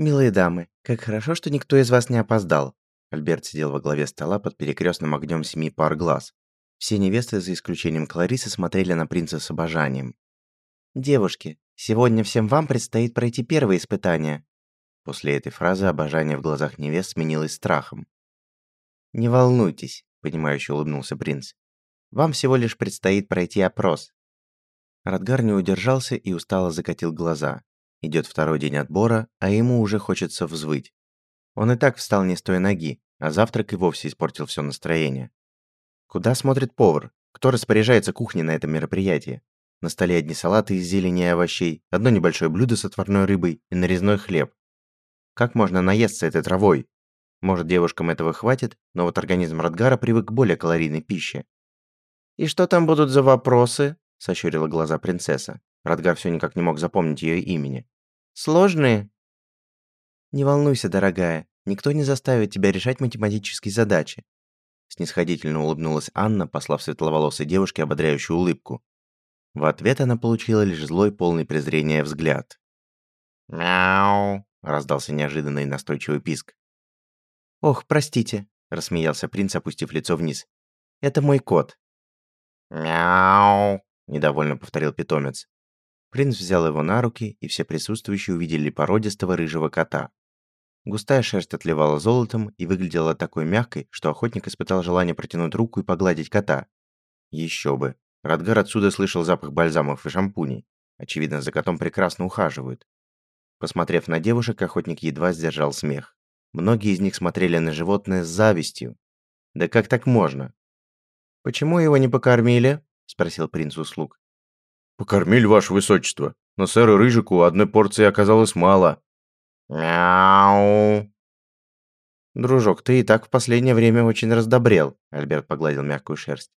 «Милые дамы, как хорошо, что никто из вас не опоздал». Альберт сидел во главе стола под перекрестным огнем семи пар глаз. Все невесты, за исключением Кларисы, смотрели на принца с обожанием. «Девушки, сегодня всем вам предстоит пройти первое испытание». После этой фразы обожание в глазах невест сменилось страхом. «Не волнуйтесь», — понимающе улыбнулся принц. «Вам всего лишь предстоит пройти опрос». Радгар не удержался и устало закатил глаза. Идет второй день отбора, а ему уже хочется взвыть. Он и так встал не с той ноги, а завтрак и вовсе испортил все настроение. Куда смотрит повар? Кто распоряжается кухней на этом мероприятии? На столе одни салаты из зелени и овощей, одно небольшое блюдо с отварной рыбой и нарезной хлеб. Как можно наесться этой травой? Может, девушкам этого хватит, но вот организм Радгара привык к более калорийной пище. «И что там будут за вопросы?» – сощурила глаза принцесса. Радгар все никак не мог запомнить ее имени. «Сложные?» «Не волнуйся, дорогая, никто не заставит тебя решать математические задачи. Снисходительно улыбнулась Анна, послав светловолосой девушке ободряющую улыбку. В ответ она получила лишь злой, полный презрения взгляд. «Мяу!» – раздался неожиданный настойчивый писк. «Ох, простите», – рассмеялся принц, опустив лицо вниз. «Это мой кот». «Мяу!» – недовольно повторил питомец. Принц взял его на руки, и все присутствующие увидели породистого рыжего кота. Густая шерсть отливала золотом и выглядела такой мягкой, что охотник испытал желание протянуть руку и погладить кота. Еще бы. Радгар отсюда слышал запах бальзамов и шампуней. Очевидно, за котом прекрасно ухаживают. Посмотрев на девушек, охотник едва сдержал смех. Многие из них смотрели на животное с завистью. Да как так можно? «Почему его не покормили?» – спросил принц услуг. «Покормили, ваше высочество, но сэру Рыжику одной порции оказалось мало», «Мяу!» «Дружок, ты и так в последнее время очень раздобрел», — Альберт погладил мягкую шерсть.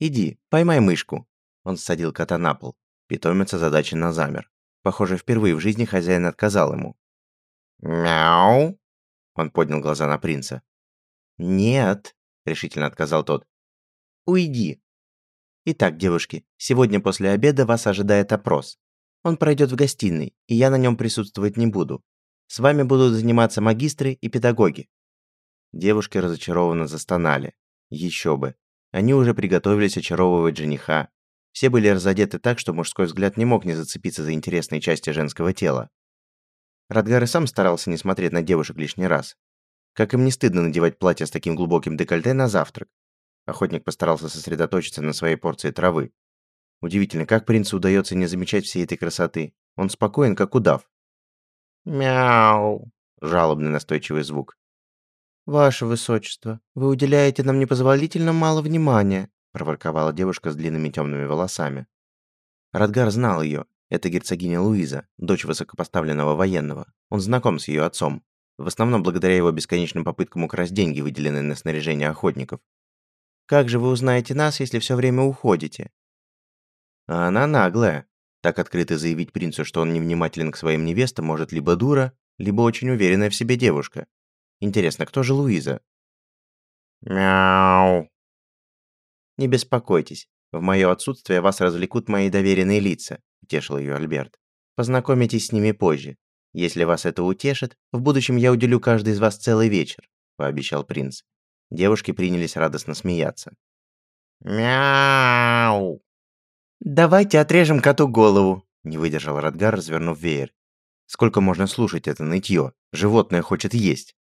«Иди, поймай мышку». Он ссадил кота на пол. Питомец озадаченно замер. Похоже, впервые в жизни хозяин отказал ему. «Мяу!» Он поднял глаза на принца. «Нет», — решительно отказал тот. «Уйди». «Итак, девушки, сегодня после обеда вас ожидает опрос. Он пройдет в гостиной, и я на нем присутствовать не буду. С вами будут заниматься магистры и педагоги». Девушки разочарованно застонали. Еще бы. Они уже приготовились очаровывать жениха. Все были разодеты так, что мужской взгляд не мог не зацепиться за интересные части женского тела. Радгар и сам старался не смотреть на девушек лишний раз. Как им не стыдно надевать платье с таким глубоким декольте на завтрак. Охотник постарался сосредоточиться на своей порции травы. Удивительно, как принцу удается не замечать всей этой красоты. Он спокоен, как удав. «Мяу!» – жалобный настойчивый звук. «Ваше высочество, вы уделяете нам непозволительно мало внимания», – проворковала девушка с длинными темными волосами. Радгар знал ее. Это герцогиня Луиза, дочь высокопоставленного военного. Он знаком с ее отцом. В основном благодаря его бесконечным попыткам украсть деньги, выделенные на снаряжение охотников. «Как же вы узнаете нас, если все время уходите?» А она наглая. Так открыто заявить принцу, что он невнимателен к своим невестам, может либо дура, либо очень уверенная в себе девушка. Интересно, кто же Луиза? Мяу. Не беспокойтесь. В мое отсутствие вас развлекут мои доверенные лица, утешил ее Альберт. Познакомитесь с ними позже. Если вас это утешит, в будущем я уделю каждый из вас целый вечер, пообещал принц. Девушки принялись радостно смеяться. Мяу. «Давайте отрежем коту голову», – не выдержал Радгар, развернув веер. «Сколько можно слушать это нытье? Животное хочет есть».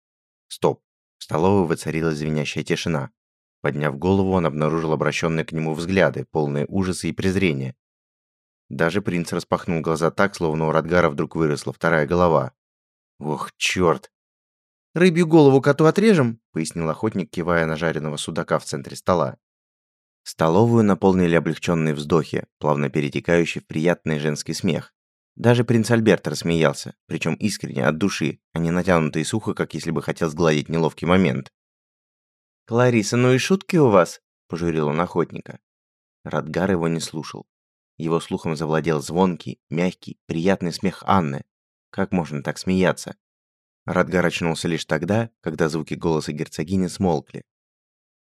Стоп. В столовой воцарилась звенящая тишина. Подняв голову, он обнаружил обращенные к нему взгляды, полные ужаса и презрения. Даже принц распахнул глаза так, словно у Радгара вдруг выросла вторая голова. «Ох, черт!» «Рыбью голову коту отрежем?» – пояснил охотник, кивая на жареного судака в центре стола. Столовую наполнили облегченные вздохи, плавно перетекающие в приятный женский смех. Даже принц Альберт рассмеялся, причем искренне, от души, а не натянуто и сухо, как если бы хотел сгладить неловкий момент. «Клариса, ну и шутки у вас!» – пожурил он охотника. Радгар его не слушал. Его слухом завладел звонкий, мягкий, приятный смех Анны. Как можно так смеяться? Радгар очнулся лишь тогда, когда звуки голоса герцогини смолкли,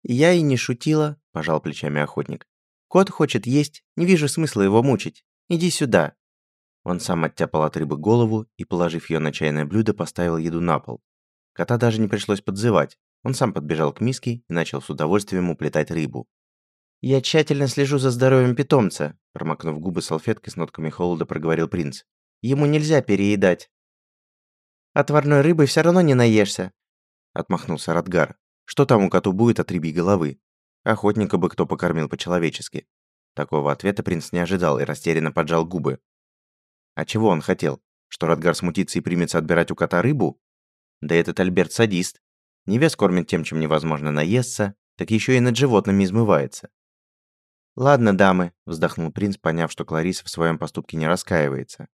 «Я и не шутила», – пожал плечами охотник. «Кот хочет есть, не вижу смысла его мучить. Иди сюда». Он сам оттяпал от рыбы голову и, положив ее на чайное блюдо, поставил еду на пол. Кота даже не пришлось подзывать. Он сам подбежал к миске и начал с удовольствием уплетать рыбу. «Я тщательно слежу за здоровьем питомца», промокнув губы салфеткой с нотками холода, проговорил принц. «Ему нельзя переедать». «Отварной рыбы все равно не наешься», отмахнулся Радгар. «Что там у коту будет от рыбьей головы? Охотника бы кто покормил по-человечески». Такого ответа принц не ожидал и растерянно поджал губы. А чего он хотел? Что Радгар смутится и примется отбирать у кота рыбу? Да этот Альберт садист. Невест кормит тем, чем невозможно наесться, так еще и над животными измывается. «Ладно, дамы», – вздохнул принц, поняв, что Клариса в своем поступке не раскаивается.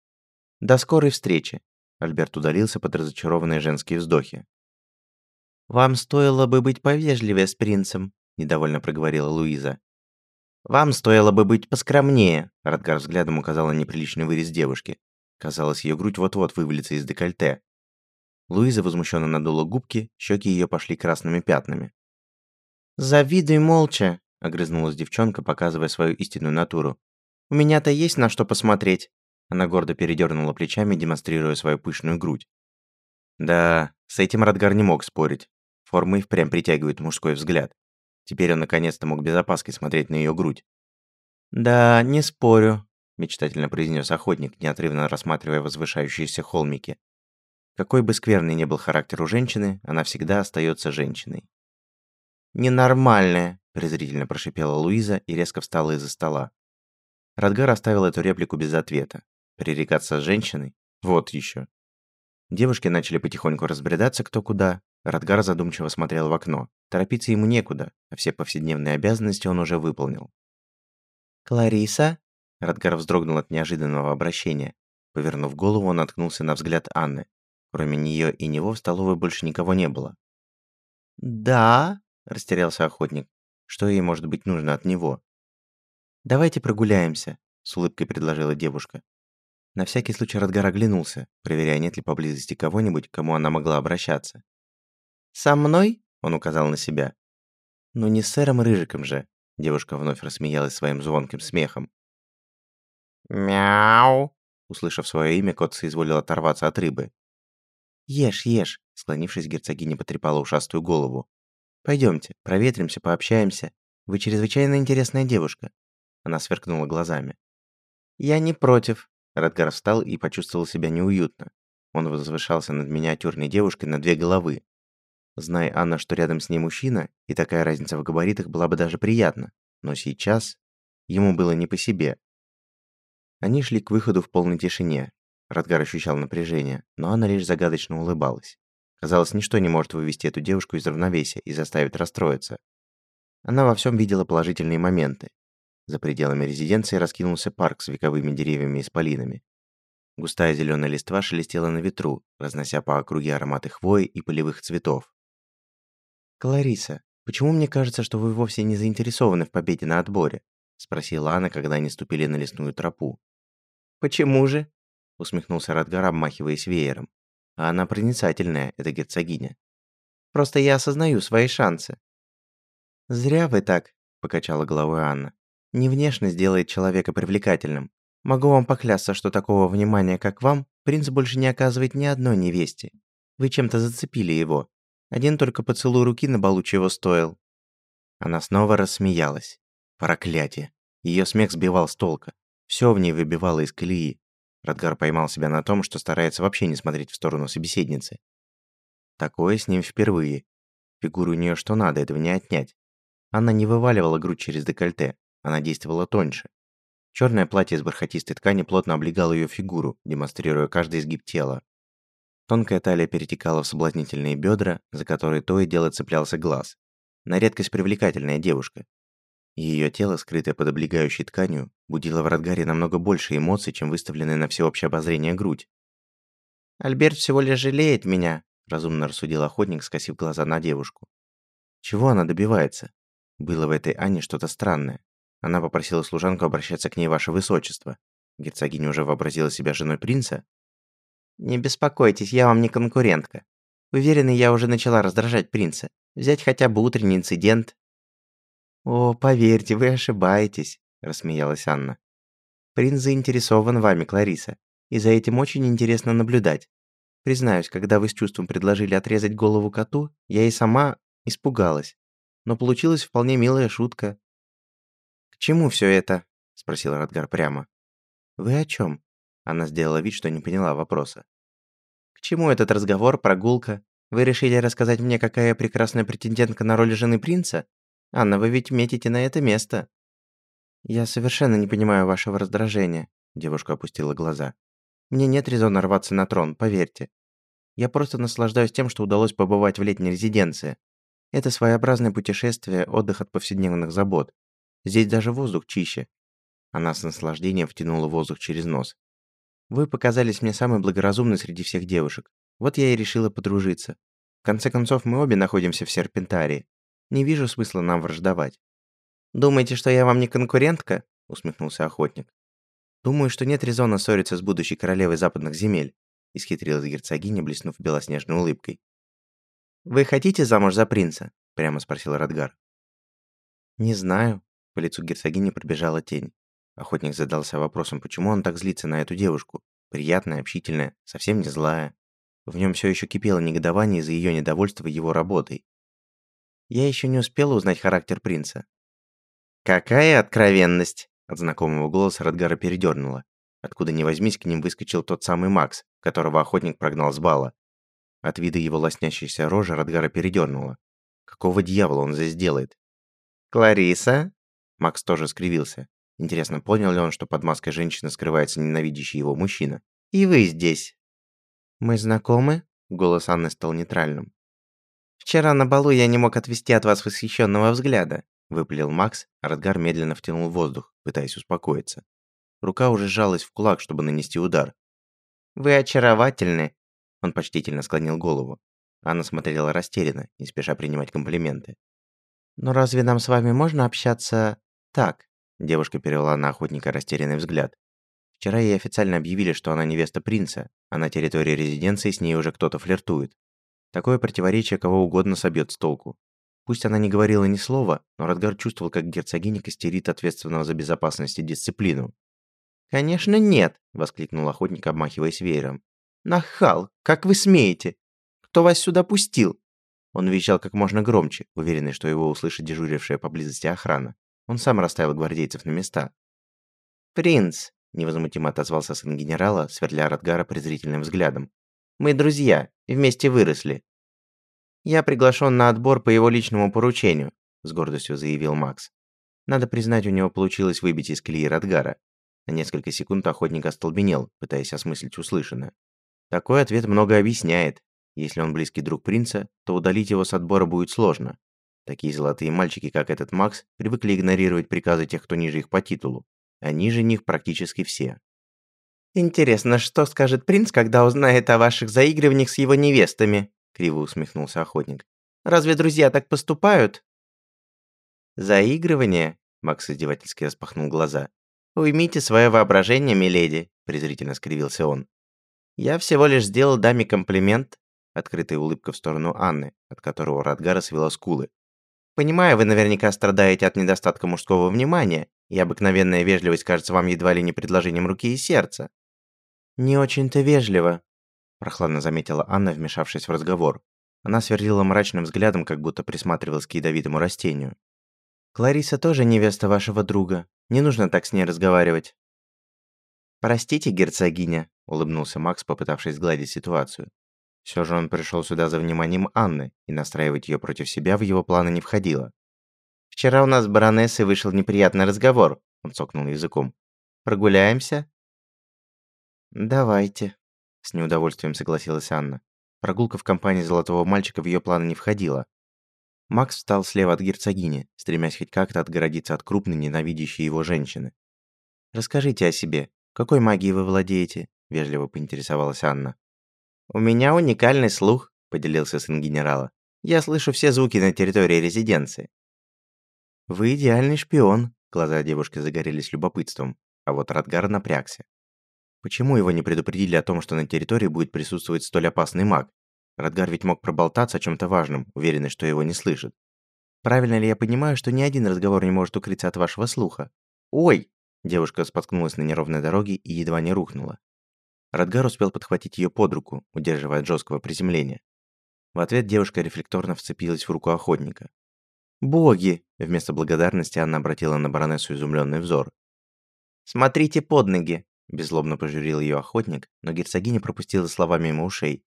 «До скорой встречи», – Альберт удалился под разочарованные женские вздохи. «Вам стоило бы быть повежливее с принцем», – недовольно проговорила Луиза. «Вам стоило бы быть поскромнее», – Радгар взглядом указал на неприличный вырез девушки. Казалось, ее грудь вот-вот вывалится из декольте. Луиза возмущенно надула губки, щеки ее пошли красными пятнами. «Завидуй молча», — огрызнулась девчонка, показывая свою истинную натуру. «У меня-то есть на что посмотреть». Она гордо передернула плечами, демонстрируя свою пышную грудь. Да, с этим Радгар не мог спорить. Формы впрямь притягивают мужской взгляд. Теперь он наконец-то мог без опаски смотреть на ее грудь. «Да, не спорю», – мечтательно произнес охотник, неотрывно рассматривая возвышающиеся холмики. Какой бы скверный ни был характер у женщины, она всегда остается женщиной. «Ненормальная», – презрительно прошипела Луиза и резко встала из-за стола. Радгар оставил эту реплику без ответа. Пререкаться с женщиной? Вот еще. Девушки начали потихоньку разбредаться кто куда. Радгар задумчиво смотрел в окно. Торопиться ему некуда, а все повседневные обязанности он уже выполнил. «Клариса?» Радгар вздрогнул от неожиданного обращения. Повернув голову, он наткнулся на взгляд Анны. Кроме нее и него в столовой больше никого не было. «Да?» – растерялся охотник. Что ей может быть нужно от него? «Давайте прогуляемся», – с улыбкой предложила девушка. На всякий случай Радгар оглянулся, проверяя, нет ли поблизости кого-нибудь, к кому она могла обращаться. «Со мной?» – он указал на себя. «Ну не с сэром Рыжиком же», – девушка вновь рассмеялась своим звонким смехом. «Мяу!» Услышав свое имя, кот соизволил оторваться от рыбы. «Ешь, ешь!» Склонившись, герцогиня потрепала ушастую голову. Пойдемте, проветримся, пообщаемся. Вы чрезвычайно интересная девушка». Она сверкнула глазами. «Я не против». Радгар встал и почувствовал себя неуютно. Он возвышался над миниатюрной девушкой на две головы. Зная Анна, что рядом с ней мужчина, и такая разница в габаритах была бы даже приятна. Но сейчас ему было не по себе. Они шли к выходу в полной тишине. Радгар ощущал напряжение, но она лишь загадочно улыбалась. Казалось, ничто не может вывести эту девушку из равновесия и заставить расстроиться. Она во всем видела положительные моменты. За пределами резиденции раскинулся парк с вековыми деревьями и спалинами. Густая зеленая листва шелестела на ветру, разнося по округе ароматы хвои и полевых цветов. «Клариса, почему мне кажется, что вы вовсе не заинтересованы в победе на отборе?» – спросила она, когда они ступили на лесную тропу. «Почему же?» – усмехнулся Радгар, обмахиваясь веером. «А она проницательная, эта герцогиня. Просто я осознаю свои шансы». «Зря вы так», – покачала головой Анна. «Не внешность делает человека привлекательным. Могу вам поклясться, что такого внимания, как вам, принц больше не оказывает ни одной невесте. Вы чем-то зацепили его. Один только поцелуй руки на балу чего стоил». Она снова рассмеялась. Проклятие. Ее смех сбивал с толка. Все в ней выбивало из колеи. Радгар поймал себя на том, что старается вообще не смотреть в сторону собеседницы. Такое с ним впервые. Фигуру у нее что надо, этого не отнять. Она не вываливала грудь через декольте, она действовала тоньше. Черное платье из бархатистой ткани плотно облегало ее фигуру, демонстрируя каждый изгиб тела. Тонкая талия перетекала в соблазнительные бедра, за которые то и дело цеплялся глаз. На редкость привлекательная девушка, ее тело, скрытое под облегающей тканью, будило в Радгаре намного больше эмоций, чем выставленная на всеобщее обозрение грудь. «Альберт всего лишь жалеет меня», – разумно рассудил охотник, скосив глаза на девушку. Чего она добивается? Было в этой Ане что-то странное. Она попросила служанку обращаться к ней, ваше высочество. Герцогиня уже вообразила себя женой принца. «Не беспокойтесь, я вам не конкурентка. Уверена, я уже начала раздражать принца. Взять хотя бы утренний инцидент, «О, поверьте, вы ошибаетесь», – рассмеялась Анна. «Принц заинтересован вами, Клариса. И за этим очень интересно наблюдать. Признаюсь, когда вы с чувством предложили отрезать голову коту, я и сама испугалась. Но получилась вполне милая шутка. «К чему все это?» – спросил Радгар прямо. «Вы о чем? Она сделала вид, что не поняла вопроса. «К чему этот разговор, прогулка? Вы решили рассказать мне, какая прекрасная претендентка на роль жены принца? Анна, вы ведь метите на это место». «Я совершенно не понимаю вашего раздражения», – девушка опустила глаза. «Мне нет резона рваться на трон, поверьте. Я просто наслаждаюсь тем, что удалось побывать в летней резиденции. Это своеобразное путешествие, отдых от повседневных забот. Здесь даже воздух чище». Она с наслаждением втянула воздух через нос. «Вы показались мне самой благоразумной среди всех девушек. Вот я и решила подружиться. В конце концов, мы обе находимся в Серпентарии. Не вижу смысла нам враждовать. «Думаете, что я вам не конкурентка?» – усмехнулся охотник. «Думаю, что нет резона ссориться с будущей королевой западных земель», – исхитрилась герцогиня, блеснув белоснежной улыбкой. «Вы хотите замуж за принца?» – прямо спросил Радгар. «Не знаю», – по лицу герцогини пробежала тень. Охотник задался вопросом, почему он так злится на эту девушку. Приятная, общительная, совсем не злая. В нем все еще кипело негодование из-за ее недовольства его работой. Я еще не успела узнать характер принца. «Какая откровенность!» От знакомого голоса Радгара передернула. Откуда ни возьмись, к ним выскочил тот самый Макс, которого охотник прогнал с бала. От вида его лоснящейся рожи Радгара передернула. Какого дьявола он здесь делает? «Клариса?» Макс тоже скривился. Интересно, понял ли он, что под маской женщины скрывается ненавидящий его мужчина? «И вы здесь?» «Мы знакомы?» Голос Анны стал нейтральным. «Вчера на балу я не мог отвести от вас восхищенного взгляда», выпалил Макс, а Радгар медленно втянул воздух, пытаясь успокоиться. Рука уже сжалась в кулак, чтобы нанести удар. «Вы очаровательны!» Он почтительно склонил голову. Анна смотрела растерянно, не спеша принимать комплименты. «Но разве нам с вами можно общаться так?» Девушка перевела на охотника растерянный взгляд. Вчера ей официально объявили, что она невеста принца, а на территории резиденции с ней уже кто-то флиртует. Такое противоречие кого угодно собьет с толку. Пусть она не говорила ни слова, но Радгар чувствовал, как герцогиня костерит ответственного за безопасность и дисциплину. «Конечно нет!» – воскликнул охотник, обмахиваясь веером. «Нахал! Как вы смеете? Кто вас сюда пустил?» Он вещал как можно громче, уверенный, что его услышит дежурившая поблизости охрана. Он сам расставил гвардейцев на места. «Принц!» – невозмутимо отозвался сын генерала, сверля Радгара презрительным взглядом. «Мы друзья, вместе выросли. «Я приглашен на отбор по его личному поручению», – с гордостью заявил Макс. Надо признать, у него получилось выбить из колеи Радгара. На несколько секунд охотник остолбенел, пытаясь осмыслить услышанное. Такой ответ много объясняет. Если он близкий друг принца, то удалить его с отбора будет сложно. Такие золотые мальчики, как этот Макс, привыкли игнорировать приказы тех, кто ниже их по титулу. А ниже них практически все. «Интересно, что скажет принц, когда узнает о ваших заигрываниях с его невестами?» криво усмехнулся охотник. Разве друзья так поступают? Заигрывание? Макс издевательски распахнул глаза. Уймите свое воображение, миледи, презрительно скривился он. Я всего лишь сделал даме комплимент, открытая улыбка в сторону Анны, от которого Радгара свела скулы. Понимаю, вы наверняка страдаете от недостатка мужского внимания, и обыкновенная вежливость кажется вам едва ли не предложением руки и сердца. Не очень-то вежливо, прохладно заметила Анна, вмешавшись в разговор. Она сверлила мрачным взглядом, как будто присматривалась к ядовитому растению. «Клариса тоже невеста вашего друга. Не нужно так с ней разговаривать». «Простите, герцогиня», – улыбнулся Макс, попытавшись сгладить ситуацию. Все же он пришел сюда за вниманием Анны, и настраивать ее против себя в его планы не входило. «Вчера у нас с баронессой вышел неприятный разговор», – он цокнул языком. «Прогуляемся?» «Давайте», с неудовольствием согласилась Анна. Прогулка в компании золотого мальчика в ее планы не входила. Макс встал слева от герцогини, стремясь хоть как-то отгородиться от крупной, ненавидящей его женщины. «Расскажите о себе. Какой магией вы владеете?» – вежливо поинтересовалась Анна. «У меня уникальный слух», – поделился сын генерала. «Я слышу все звуки на территории резиденции». «Вы идеальный шпион», – глаза девушки загорелись любопытством, а вот Радгар напрягся. Почему его не предупредили о том, что на территории будет присутствовать столь опасный маг? Радгар ведь мог проболтаться о чем-то важном, уверенный, что его не слышат. Правильно ли я понимаю, что ни один разговор не может укрыться от вашего слуха? Ой! Девушка споткнулась на неровной дороге и едва не рухнула. Радгар успел подхватить ее под руку, удерживая от жесткого приземления. В ответ девушка рефлекторно вцепилась в руку охотника. «Боги!» – вместо благодарности Анна обратила на баронессу изумленный взор. «Смотрите под ноги!» – беззлобно пожурил ее охотник, но герцогиня пропустила слова мимо ушей.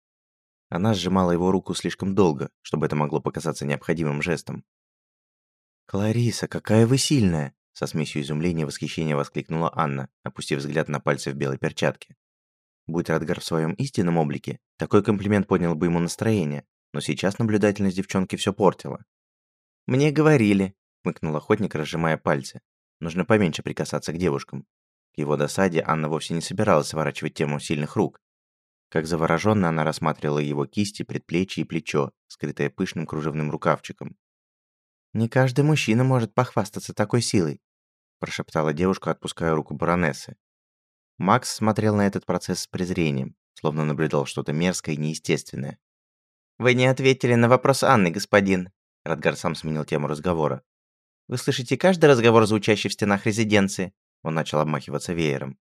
Она сжимала его руку слишком долго, чтобы это могло показаться необходимым жестом. «Клариса, какая вы сильная!» Со смесью изумления и восхищения воскликнула Анна, опустив взгляд на пальцы в белой перчатке. Будь Радгар в своем истинном облике, такой комплимент поднял бы ему настроение, но сейчас наблюдательность девчонки все портила. «Мне говорили», — хмыкнул охотник, разжимая пальцы. «Нужно поменьше прикасаться к девушкам». К его досаде Анна вовсе не собиралась сворачивать тему сильных рук. Как завороженно она рассматривала его кисти, предплечье и плечо, скрытое пышным кружевным рукавчиком. «Не каждый мужчина может похвастаться такой силой», прошептала девушка, отпуская руку баронессы. Макс смотрел на этот процесс с презрением, словно наблюдал что-то мерзкое и неестественное. «Вы не ответили на вопрос Анны, господин», Радгар сам сменил тему разговора. «Вы слышите каждый разговор, звучащий в стенах резиденции?» Он начал обмахиваться веером.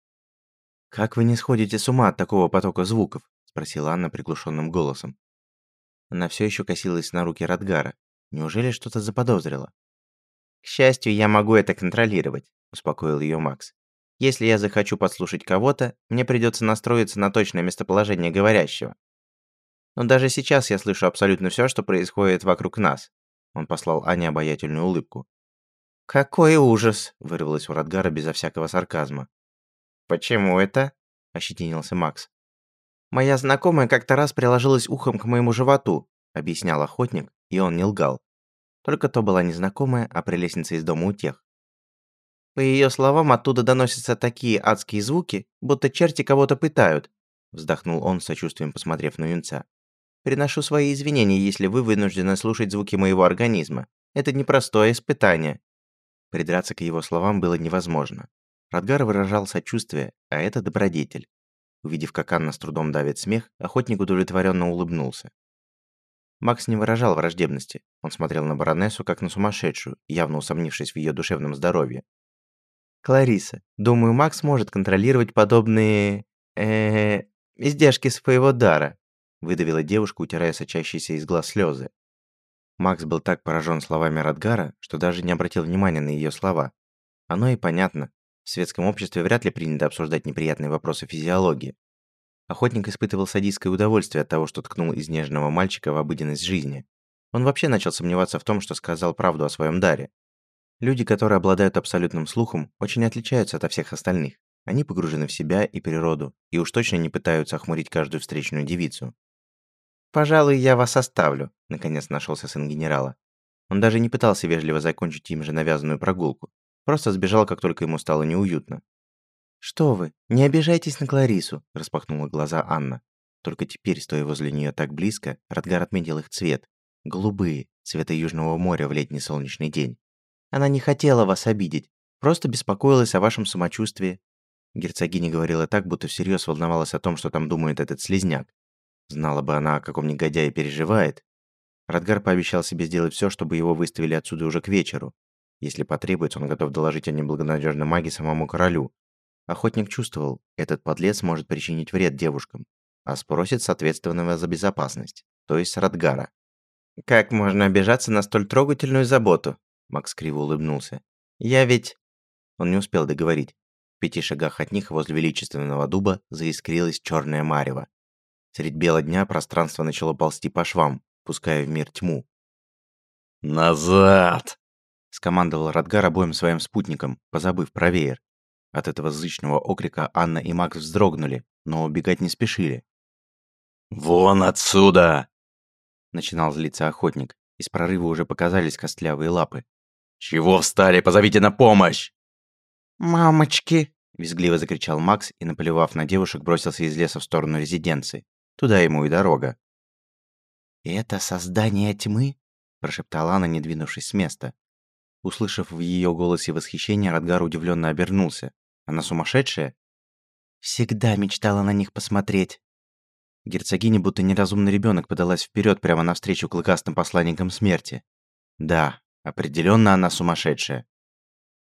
«Как вы не сходите с ума от такого потока звуков?» спросила Анна приглушенным голосом. Она все еще косилась на руки Радгара, Неужели что-то заподозрила? К счастью, я могу это контролировать, успокоил ее Макс. Если я захочу подслушать кого-то, мне придется настроиться на точное местоположение говорящего. Но даже сейчас я слышу абсолютно все, что происходит вокруг нас. Он послал Ане обаятельную улыбку. «Какой ужас!» – вырвалось у Радгара безо всякого сарказма. «Почему это?» – ощетинился Макс. «Моя знакомая как-то раз приложилась ухом к моему животу», – объяснял охотник, и он не лгал. Только то была незнакомая, а прелестница из дома тех. По ее словам, оттуда доносятся такие адские звуки, будто черти кого-то пытают, вздохнул он сочувствием, посмотрев на юнца. Приношу свои извинения, если вы вынуждены слушать звуки моего организма. Это непростое испытание. Придраться к его словам было невозможно. Радгар выражал сочувствие, а это добродетель. Увидев, как Анна с трудом давит смех, охотник удовлетворенно улыбнулся. Макс не выражал враждебности. Он смотрел на баронессу как на сумасшедшую, явно усомнившись в ее душевном здоровье. «Клариса, думаю, Макс может контролировать подобные... э издержки своего дара», выдавила девушка, утирая сочащиеся из глаз слезы. Макс был так поражен словами Радгара, что даже не обратил внимания на ее слова. Оно и понятно. В светском обществе вряд ли принято обсуждать неприятные вопросы физиологии. Охотник испытывал садистское удовольствие от того, что ткнул из нежного мальчика в обыденность жизни. Он вообще начал сомневаться в том, что сказал правду о своем даре. Люди, которые обладают абсолютным слухом, очень отличаются от всех остальных. Они погружены в себя и природу, и уж точно не пытаются охмурить каждую встречную девицу. «Пожалуй, я вас оставлю», — наконец нашелся сын генерала. Он даже не пытался вежливо закончить им же навязанную прогулку. Просто сбежал, как только ему стало неуютно. «Что вы, не обижайтесь на Кларису», – распахнула глаза Анна. Только теперь, стоя возле нее так близко, Радгар отметил их цвет. Голубые, цвета Южного моря в летний солнечный день. Она не хотела вас обидеть, просто беспокоилась о вашем самочувствии. Герцогиня говорила так, будто всерьез волновалась о том, что там думает этот слезняк. Знала бы она, о каком негодяе переживает. Радгар пообещал себе сделать все, чтобы его выставили отсюда уже к вечеру. Если потребуется, он готов доложить о неблагонадежной маге самому королю, Охотник чувствовал, этот подлец может причинить вред девушкам, а спросит соответственного за безопасность, то есть Радгара. «Как можно обижаться на столь трогательную заботу?» Макс криво улыбнулся. «Я ведь...» Он не успел договорить. В пяти шагах от них возле величественного дуба заискрилась черная марево. Средь бела дня пространство начало ползти по швам, пуская в мир тьму. «Назад!» – скомандовал Радгар обоим своим спутникам, позабыв про веер. От этого зычного окрика Анна и Макс вздрогнули, но убегать не спешили. «Вон отсюда!» Начинал злиться охотник. Из прорыва уже показались костлявые лапы. «Чего встали? Позовите на помощь!» «Мамочки!» – визгливо закричал Макс и, наплевав на девушек, бросился из леса в сторону резиденции. Туда ему и дорога. «Это создание тьмы?» – прошептала она, не двинувшись с места. Услышав в ее голосе восхищение, Радгар удивленно обернулся. Она сумасшедшая? Всегда мечтала на них посмотреть. Герцогиня, будто неразумный ребенок, подалась вперед прямо навстречу клыкастым посланникам смерти. Да, определенно она сумасшедшая.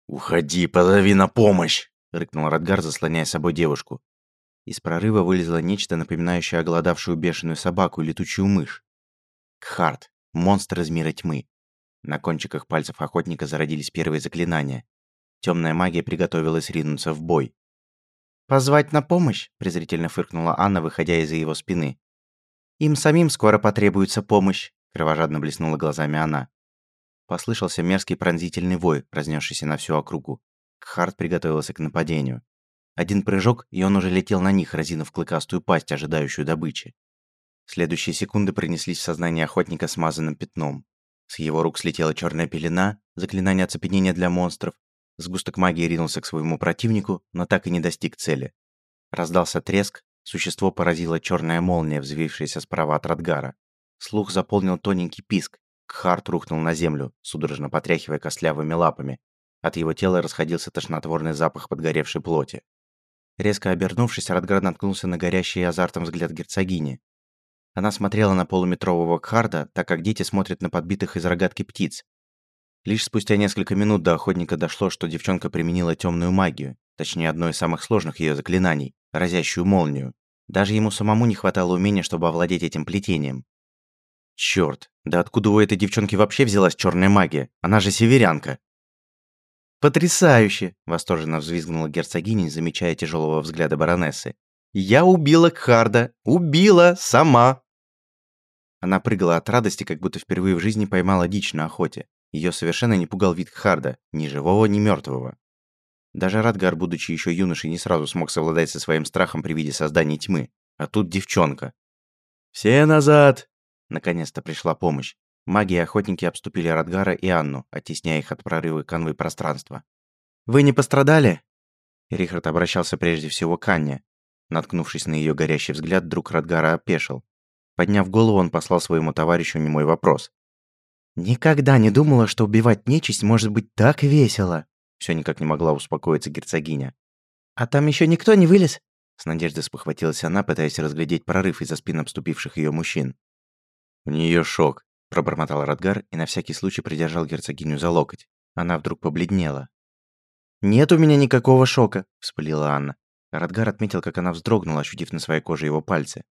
«Уходи, позови на помощь!» — рыкнул Радгар, заслоняя собой девушку. Из прорыва вылезло нечто, напоминающее оголодавшую бешеную собаку и летучую мышь. Кхарт, монстр из мира тьмы. На кончиках пальцев охотника зародились первые заклинания. Темная магия приготовилась ринуться в бой. «Позвать на помощь?» – презрительно фыркнула Анна, выходя из-за его спины. «Им самим скоро потребуется помощь», – кровожадно блеснула глазами она. Послышался мерзкий пронзительный вой, разнесшийся на всю округу. Кхарт приготовился к нападению. Один прыжок, и он уже летел на них, разинув клыкастую пасть, ожидающую добычи. Следующие секунды принеслись в сознание охотника смазанным пятном. С его рук слетела черная пелена, заклинание оцепенения для монстров. Сгусток магии ринулся к своему противнику, но так и не достиг цели. Раздался треск, существо поразило черная молния, взвившаяся справа от Радгара. Слух заполнил тоненький писк. Кхарт рухнул на землю, судорожно потряхивая костлявыми лапами. От его тела расходился тошнотворный запах подгоревшей плоти. Резко обернувшись, Радгар наткнулся на горящий азартом взгляд герцогини. Она смотрела на полуметрового Кхарда, так как дети смотрят на подбитых из рогатки птиц. Лишь спустя несколько минут до охотника дошло, что девчонка применила темную магию, точнее, одно из самых сложных ее заклинаний – разящую молнию. Даже ему самому не хватало умения, чтобы овладеть этим плетением. Черт, да откуда у этой девчонки вообще взялась черная магия? Она же северянка. «Потрясающе!» – восторженно взвизгнула герцогиня, замечая тяжелого взгляда баронессы. «Я убила Кхарда! Убила! Сама!» Она прыгала от радости, как будто впервые в жизни поймала дичь на охоте. Ее совершенно не пугал вид Харда, ни живого, ни мертвого. Даже Радгар, будучи еще юношей, не сразу смог совладать со своим страхом при виде создания тьмы. А тут девчонка. «Все назад!» Наконец-то пришла помощь. Маги и охотники обступили Радгара и Анну, оттесняя их от прорыва канвы пространства. «Вы не пострадали?» Рихард обращался прежде всего к Анне. Наткнувшись на ее горящий взгляд, друг Радгара опешил. Подняв голову, он послал своему товарищу немой вопрос. «Никогда не думала, что убивать нечисть может быть так весело!» Все никак не могла успокоиться герцогиня. «А там еще никто не вылез?» С надеждой спохватилась она, пытаясь разглядеть прорыв из-за спин обступивших ее мужчин. «У нее шок», – пробормотал Радгар и на всякий случай придержал герцогиню за локоть. Она вдруг побледнела. «Нет у меня никакого шока», – вспылила Анна. Радгар отметил, как она вздрогнула, ощутив на своей коже его пальцы.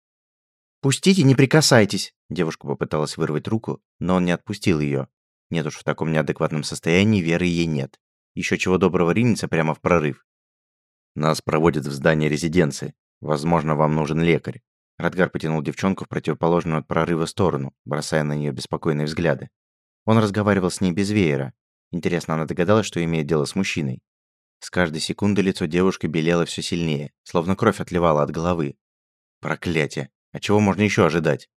«Пустите, не прикасайтесь!» Девушка попыталась вырвать руку, но он не отпустил ее. Нет уж, в таком неадекватном состоянии веры ей нет. Еще чего доброго ринется прямо в прорыв. Нас проводят в здание резиденции. Возможно, вам нужен лекарь. Радгар потянул девчонку в противоположную от прорыва сторону, бросая на нее беспокойные взгляды. Он разговаривал с ней без веера. Интересно, она догадалась, что имеет дело с мужчиной. С каждой секунды лицо девушки белело все сильнее, словно кровь отливала от головы. Проклятие! А чего можно еще ожидать?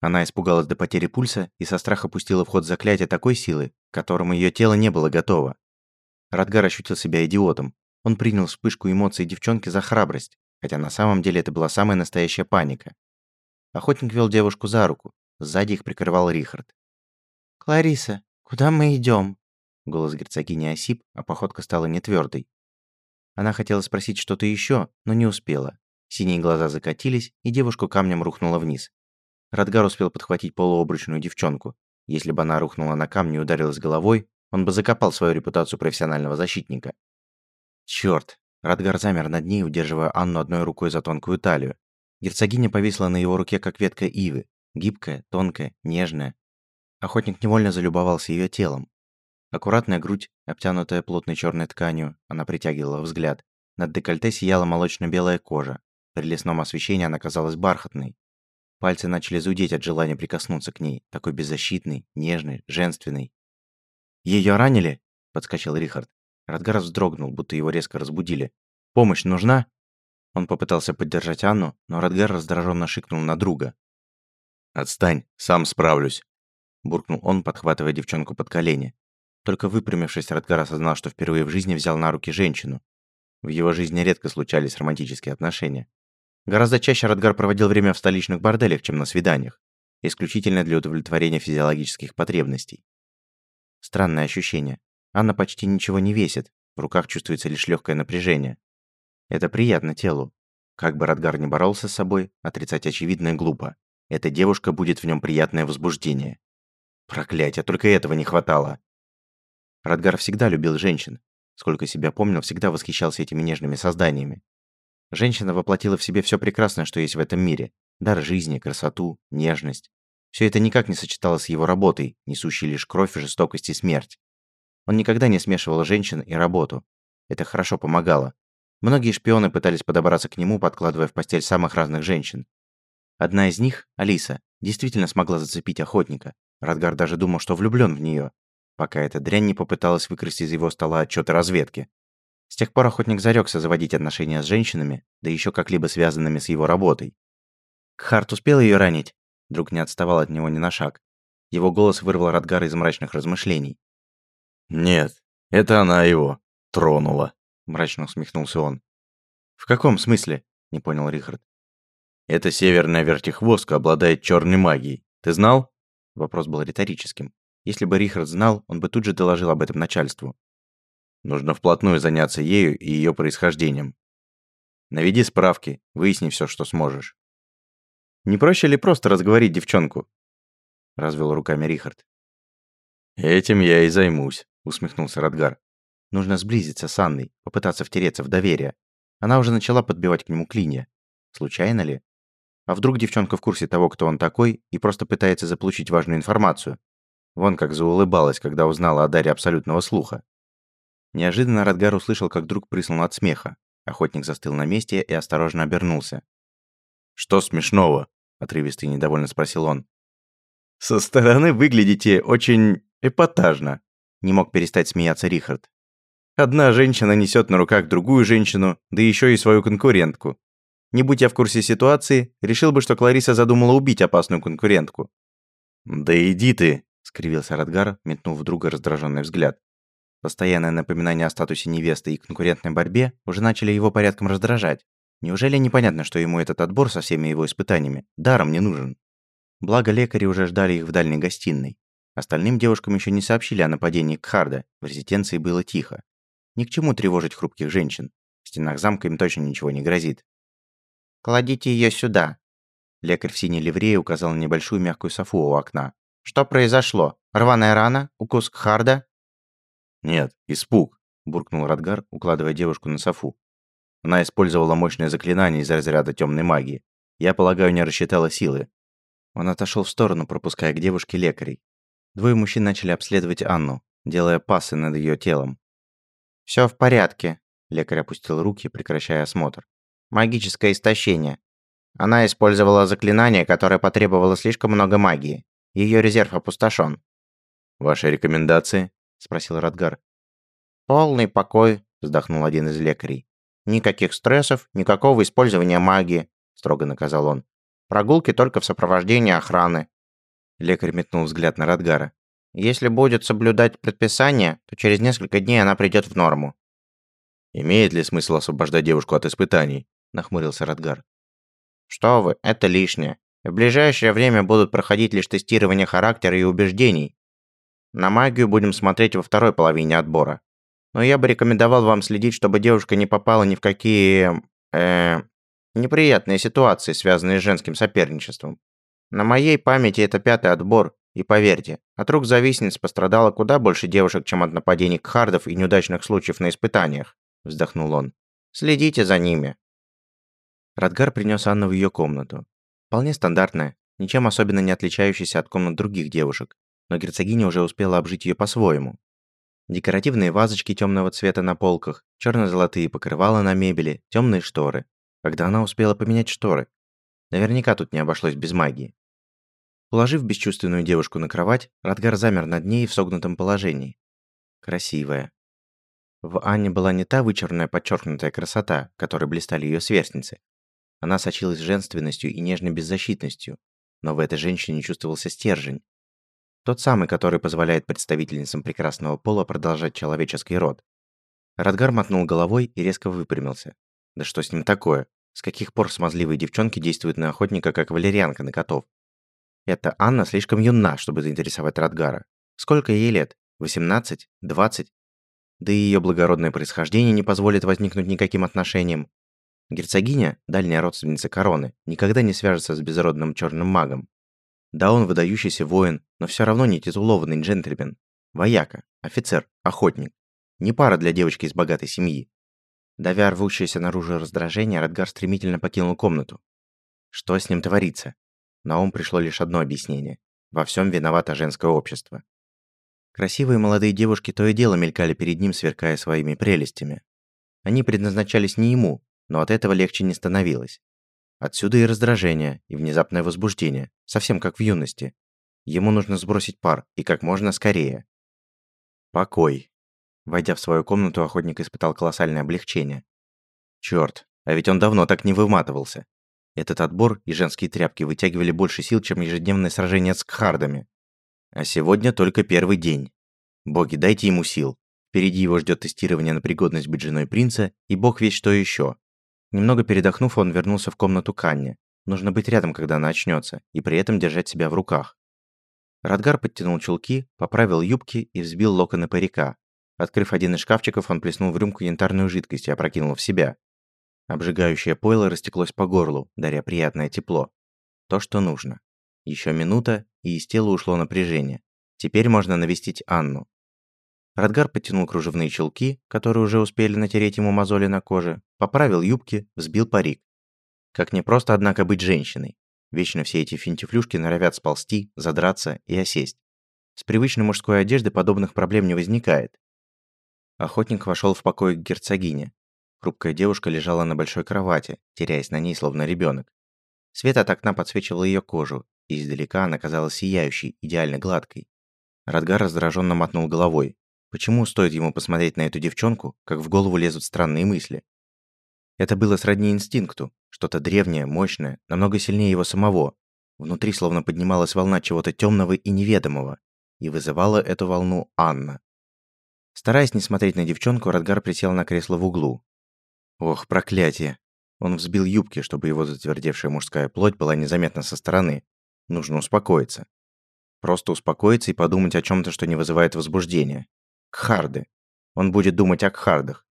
Она испугалась до потери пульса и со страха пустила в ход заклятие такой силы, к которому ее тело не было готово. Радгар ощутил себя идиотом. Он принял вспышку эмоций девчонки за храбрость, хотя на самом деле это была самая настоящая паника. Охотник вел девушку за руку. Сзади их прикрывал Рихард. «Клариса, куда мы идем? Голос герцогини осип, а походка стала нетвёрдой. Она хотела спросить что-то еще, но не успела. Синие глаза закатились, и девушку камнем рухнула вниз. Радгар успел подхватить полуобручную девчонку. Если бы она рухнула на камни и ударилась головой, он бы закопал свою репутацию профессионального защитника. Черт! Радгар замер над ней, удерживая Анну одной рукой за тонкую талию. Герцогиня повисла на его руке, как ветка ивы. Гибкая, тонкая, нежная. Охотник невольно залюбовался ее телом. Аккуратная грудь, обтянутая плотной черной тканью, она притягивала взгляд. Над декольте сияла молочно-белая кожа, при лесном освещении она казалась бархатной. Пальцы начали зудеть от желания прикоснуться к ней, такой беззащитной, нежной, женственной. «Её ранили?» – подскочил Рихард. Радгар вздрогнул, будто его резко разбудили. «Помощь нужна?» Он попытался поддержать Анну, но Радгар раздраженно шикнул на друга. «Отстань, сам справлюсь», – буркнул он, подхватывая девчонку под колени. Только выпрямившись, Радгар осознал, что впервые в жизни взял на руки женщину. В его жизни редко случались романтические отношения. Гораздо чаще Радгар проводил время в столичных борделях, чем на свиданиях, исключительно для удовлетворения физиологических потребностей. Странное ощущение. Анна почти ничего не весит, в руках чувствуется лишь легкое напряжение. Это приятно телу. Как бы Радгар ни боролся с собой, отрицать очевидное глупо. Эта девушка будет в нем приятное возбуждение. Проклятие, только этого не хватало. Радгар всегда любил женщин. Сколько себя помнил, всегда восхищался этими нежными созданиями. Женщина воплотила в себе все прекрасное, что есть в этом мире. Дар жизни, красоту, нежность. Все это никак не сочеталось с его работой, несущей лишь кровь, жестокость и смерть. Он никогда не смешивал женщин и работу. Это хорошо помогало. Многие шпионы пытались подобраться к нему, подкладывая в постель самых разных женщин. Одна из них, Алиса, действительно смогла зацепить охотника. Радгар даже думал, что влюблен в нее, пока эта дрянь не попыталась выкрасть из его стола отчеты разведки. С тех пор охотник зарекся заводить отношения с женщинами, да еще как-либо связанными с его работой. Кхарт успел ее ранить. Друг не отставал от него ни на шаг. Его голос вырвал Радгара из мрачных размышлений. «Нет, это она его тронула», – мрачно усмехнулся он. «В каком смысле?» – не понял Рихард. «Эта северная вертихвостка обладает черной магией. Ты знал?» Вопрос был риторическим. Если бы Рихард знал, он бы тут же доложил об этом начальству. Нужно вплотную заняться ею и ее происхождением. Наведи справки, выясни все, что сможешь. Не проще ли просто разговорить девчонку? Развел руками Рихард. Этим я и займусь, усмехнулся Радгар. Нужно сблизиться с Анной, попытаться втереться в доверие. Она уже начала подбивать к нему клинья. Случайно ли? А вдруг девчонка в курсе того, кто он такой, и просто пытается заполучить важную информацию? Вон как заулыбалась, когда узнала о даре абсолютного слуха. Неожиданно Радгар услышал, как друг прыснул от смеха. Охотник застыл на месте и осторожно обернулся. «Что смешного?» – отрывисто недовольно спросил он. «Со стороны выглядите очень эпатажно», – не мог перестать смеяться Рихард. «Одна женщина несет на руках другую женщину, да еще и свою конкурентку. Не будь я в курсе ситуации, решил бы, что Клариса задумала убить опасную конкурентку». «Да иди ты!» скривился Радгар, метнув в друга раздраженный взгляд. Постоянное напоминание о статусе невесты и конкурентной борьбе уже начали его порядком раздражать. Неужели непонятно, что ему этот отбор со всеми его испытаниями даром не нужен? Благо лекари уже ждали их в дальней гостиной. Остальным девушкам еще не сообщили о нападении Кхарда, в резиденции было тихо. Ни к чему тревожить хрупких женщин. В стенах замка им точно ничего не грозит. «Кладите ее сюда!» Лекарь в синей ливрее указал на небольшую мягкую софу у окна, что произошло? Рваная рана? Укус Кхарда?» «Нет, испуг», – буркнул Радгар, укладывая девушку на софу. Она использовала мощное заклинание из разряда темной магии. Я полагаю, не рассчитала силы. Он отошел в сторону, пропуская к девушке лекарей. Двое мужчин начали обследовать Анну, делая пасы над ее телом. Все в порядке», – лекарь опустил руки, прекращая осмотр. «Магическое истощение. Она использовала заклинание, которое потребовало слишком много магии. Ее резерв опустошен. «Ваши рекомендации?» – спросил Радгар. «Полный покой», – вздохнул один из лекарей. «Никаких стрессов, никакого использования магии», – строго наказал он. «Прогулки только в сопровождении охраны». Лекарь метнул взгляд на Радгара. «Если будет соблюдать предписание, то через несколько дней она придет в норму». «Имеет ли смысл освобождать девушку от испытаний?» – нахмурился Радгар. «Что вы, это лишнее. В ближайшее время будут проходить лишь тестирование характера и убеждений. На магию будем смотреть во второй половине отбора. Но я бы рекомендовал вам следить, чтобы девушка не попала ни в какие... Э, неприятные ситуации, связанные с женским соперничеством. На моей памяти это пятый отбор, и поверьте, от рук завистниц пострадало куда больше девушек, чем от нападений кхардов и неудачных случаев на испытаниях», – вздохнул он. «Следите за ними». Радгар принес Анну в ее комнату. Вполне стандартная, ничем особенно не отличающаяся от комнат других девушек, но герцогиня уже успела обжить ее по-своему. Декоративные вазочки темного цвета на полках, черно-золотые покрывала на мебели, темные шторы. Когда она успела поменять шторы? Наверняка тут не обошлось без магии. Положив бесчувственную девушку на кровать, Радгар замер над ней в согнутом положении. Красивая. В Анне была не та вычурная подчеркнутая красота, которой блистали ее сверстницы, она сочилась женственностью и нежной беззащитностью, но в этой женщине чувствовался стержень. Тот самый, который позволяет представительницам прекрасного пола продолжать человеческий род. Радгар мотнул головой и резко выпрямился. Да что с ним такое? С каких пор смазливые девчонки действуют на охотника, как валерьянка на котов? Эта Анна слишком юна, чтобы заинтересовать Радгара. Сколько ей лет? 18? 20? Да и ее благородное происхождение не позволит возникнуть никаким отношениям. Герцогиня, дальняя родственница короны, никогда не свяжется с безродным черным магом. Да, он выдающийся воин, но все равно не титулованный джентльмен. Вояка, офицер, охотник. Не пара для девочки из богатой семьи. Давя рвущееся наружу раздражение, Радгар стремительно покинул комнату. Что с ним творится? На ум пришло лишь одно объяснение. Во всем виновато женское общество. Красивые молодые девушки то и дело мелькали перед ним, сверкая своими прелестями. Они предназначались не ему, но от этого легче не становилось. Отсюда и раздражение, и внезапное возбуждение, совсем как в юности. Ему нужно сбросить пар, и как можно скорее. Покой. Войдя в свою комнату, охотник испытал колоссальное облегчение. Чёрт, а ведь он давно так не выматывался. Этот отбор и женские тряпки вытягивали больше сил, чем ежедневное сражение с кхардами. А сегодня только первый день. Боги, дайте ему сил. Впереди его ждет тестирование на пригодность быть женой принца, и бог весь что еще. Немного передохнув, он вернулся в комнату Канни. Нужно быть рядом, когда она очнется, и при этом держать себя в руках. Радгар подтянул чулки, поправил юбки и взбил локоны парика. Открыв один из шкафчиков, он плеснул в рюмку янтарную жидкость и опрокинул в себя. Обжигающее пойло растеклось по горлу, даря приятное тепло. То, что нужно. Еще минута, и из тела ушло напряжение. Теперь можно навестить Анну. Радгар подтянул кружевные чулки, которые уже успели натереть ему мозоли на коже, поправил юбки, взбил парик. Как непросто, однако, быть женщиной. Вечно все эти финтифлюшки норовят сползти, задраться и осесть. С привычной мужской одежды подобных проблем не возникает. Охотник вошел в покой к герцогине. Хрупкая девушка лежала на большой кровати, теряясь на ней, словно ребенок. Свет от окна подсвечивал ее кожу, и издалека она казалась сияющей, идеально гладкой. Радгар раздраженно мотнул головой. Почему стоит ему посмотреть на эту девчонку, как в голову лезут странные мысли? Это было сродни инстинкту, что-то древнее, мощное, намного сильнее его самого. Внутри словно поднималась волна чего-то темного и неведомого, и вызывала эту волну Анна. Стараясь не смотреть на девчонку, Радгар присел на кресло в углу. Ох, проклятие. Он взбил юбки, чтобы его затвердевшая мужская плоть была незаметна со стороны. Нужно успокоиться. Просто успокоиться и подумать о чем то что не вызывает возбуждения. Кхарды. Он будет думать о кхардах.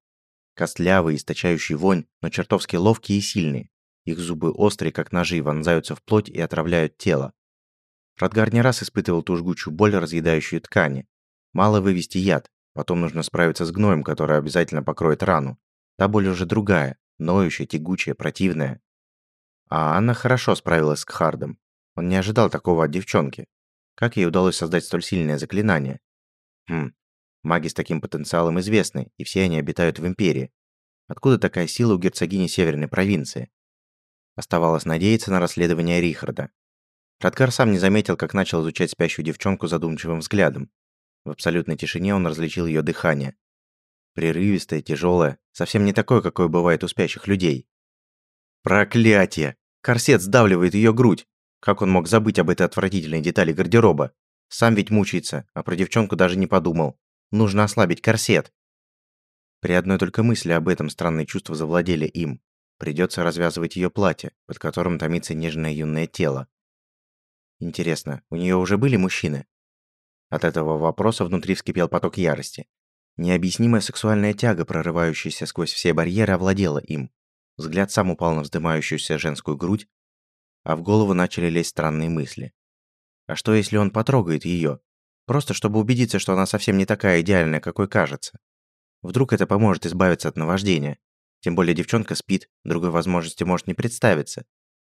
Костлявые, источающие вонь, но чертовски ловкие и сильные. Их зубы острые, как ножи, вонзаются в плоть и отравляют тело. Радгар не раз испытывал ту жгучую боль, разъедающую ткани. Мало вывести яд, потом нужно справиться с гноем, который обязательно покроет рану. Та боль уже другая, ноющая, тягучая, противная. А Анна хорошо справилась с Кхардом. Он не ожидал такого от девчонки. Как ей удалось создать столь сильное заклинание? Хм, маги с таким потенциалом известны, и все они обитают в Империи. Откуда такая сила у герцогини Северной провинции? Оставалось надеяться на расследование Рихарда. Радгар сам не заметил, как начал изучать спящую девчонку задумчивым взглядом. В абсолютной тишине он различил ее дыхание. Прерывистое, тяжелое, совсем не такое, какое бывает у спящих людей. Проклятие! Корсет сдавливает ее грудь. Как он мог забыть об этой отвратительной детали гардероба? Сам ведь мучается, а про девчонку даже не подумал. Нужно ослабить корсет. При одной только мысли об этом странные чувства завладели им. Придется развязывать ее платье, под которым томится нежное юное тело. Интересно, у нее уже были мужчины? От этого вопроса внутри вскипел поток ярости. Необъяснимая сексуальная тяга, прорывающаяся сквозь все барьеры, овладела им. Взгляд сам упал на вздымающуюся женскую грудь, а в голову начали лезть странные мысли. А что, если он потрогает ее? Просто чтобы убедиться, что она совсем не такая идеальная, какой кажется. Вдруг это поможет избавиться от наваждения. Тем более девчонка спит, другой возможности может не представиться.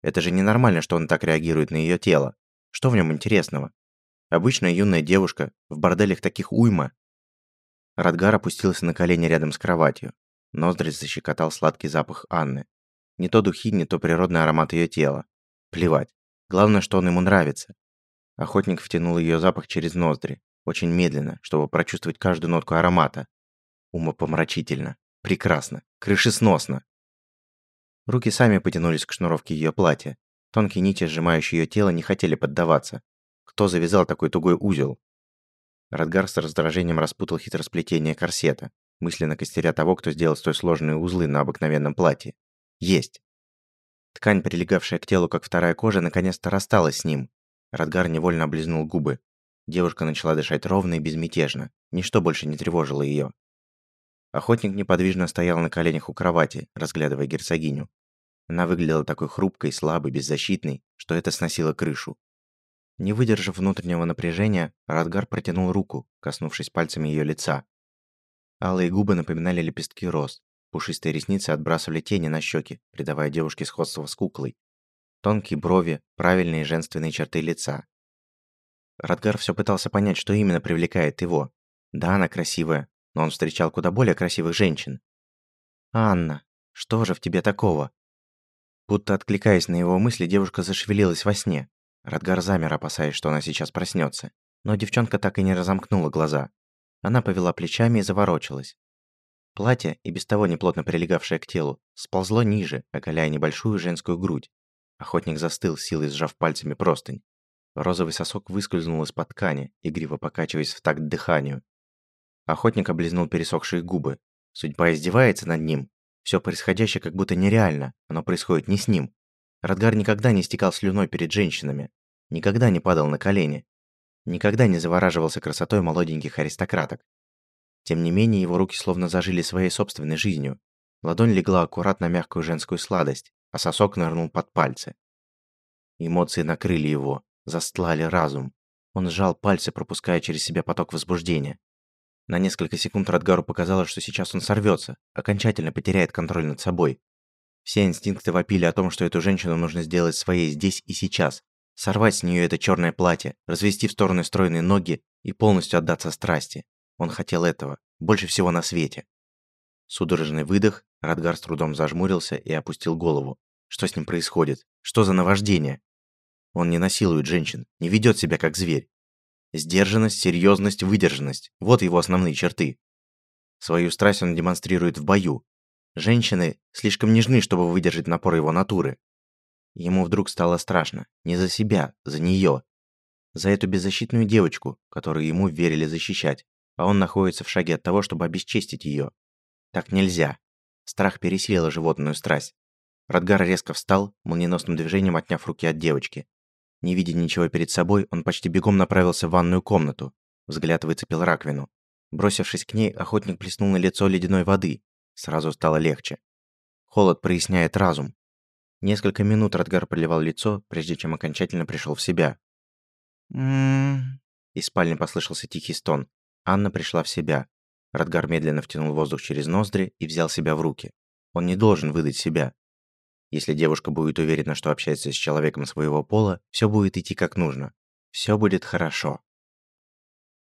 Это же ненормально, что он так реагирует на ее тело. Что в нем интересного? Обычная юная девушка, в борделях таких уйма. Радгар опустился на колени рядом с кроватью. Ноздри защекотал сладкий запах Анны. Не то духи, не то природный аромат ее тела. Плевать. Главное, что он ему нравится. Охотник втянул ее запах через ноздри, очень медленно, чтобы прочувствовать каждую нотку аромата. Умопомрачительно. Прекрасно. Крышесносно. Руки сами потянулись к шнуровке ее платья. Тонкие нити, сжимающие ее тело, не хотели поддаваться. Кто завязал такой тугой узел? Радгар с раздражением распутал хитросплетение корсета, мысленно костеря того, кто сделал столь сложные узлы на обыкновенном платье. Есть. Ткань, прилегавшая к телу, как вторая кожа, наконец-то рассталась с ним. Радгар невольно облизнул губы. Девушка начала дышать ровно и безмятежно. Ничто больше не тревожило ее. Охотник неподвижно стоял на коленях у кровати, разглядывая герцогиню. Она выглядела такой хрупкой, слабой, беззащитной, что это сносило крышу. Не выдержав внутреннего напряжения, Радгар протянул руку, коснувшись пальцами ее лица. Алые губы напоминали лепестки роз. Пушистые ресницы отбрасывали тени на щеки, придавая девушке сходство с куклой. Тонкие брови, правильные женственные черты лица. Радгар все пытался понять, что именно привлекает его. Да, она красивая, но он встречал куда более красивых женщин. «Анна, что же в тебе такого?» Будто откликаясь на его мысли, девушка зашевелилась во сне. Радгар замер, опасаясь, что она сейчас проснется. Но девчонка так и не разомкнула глаза. Она повела плечами и заворочилась. Платье, и без того неплотно прилегавшее к телу, сползло ниже, оголяя небольшую женскую грудь. Охотник застыл, силой сжав пальцами простынь. Розовый сосок выскользнул из-под ткани, игриво покачиваясь в такт дыханию. Охотник облизнул пересохшие губы. Судьба издевается над ним. Все происходящее как будто нереально, оно происходит не с ним. Радгар никогда не стекал слюной перед женщинами, никогда не падал на колени, никогда не завораживался красотой молоденьких аристократок. Тем не менее, его руки словно зажили своей собственной жизнью. Ладонь легла аккуратно на мягкую женскую сладость, а сосок нырнул под пальцы. Эмоции накрыли его, застлали разум. Он сжал пальцы, пропуская через себя поток возбуждения. На несколько секунд Радгару показалось, что сейчас он сорвется, окончательно потеряет контроль над собой. Все инстинкты вопили о том, что эту женщину нужно сделать своей здесь и сейчас. Сорвать с нее это черное платье, развести в стороны стройные ноги и полностью отдаться страсти. Он хотел этого, больше всего на свете. Судорожный выдох, Радгар с трудом зажмурился и опустил голову. Что с ним происходит? Что за наваждение? Он не насилует женщин, не ведет себя как зверь. Сдержанность, серьезность, выдержанность – вот его основные черты. Свою страсть он демонстрирует в бою. Женщины слишком нежны, чтобы выдержать напор его натуры. Ему вдруг стало страшно. Не за себя, за нее. За эту беззащитную девочку, которую ему верили защищать, а он находится в шаге от того, чтобы обесчестить ее. Так нельзя. Страх пересилил животную страсть. Радгар резко встал, молниеносным движением отняв руки от девочки. Не видя ничего перед собой, он почти бегом направился в ванную комнату. Взгляд выцепил раковину. Бросившись к ней, охотник плеснул на лицо ледяной воды. Сразу стало легче. Холод проясняет разум. Несколько минут Радгар проливал лицо, прежде чем окончательно пришел в себя. «М-м-м...» Из спальни послышался тихий стон. Анна пришла в себя. Радгар медленно втянул воздух через ноздри и взял себя в руки. Он не должен выдать себя. Если девушка будет уверена, что общается с человеком своего пола, все будет идти как нужно. Все будет хорошо.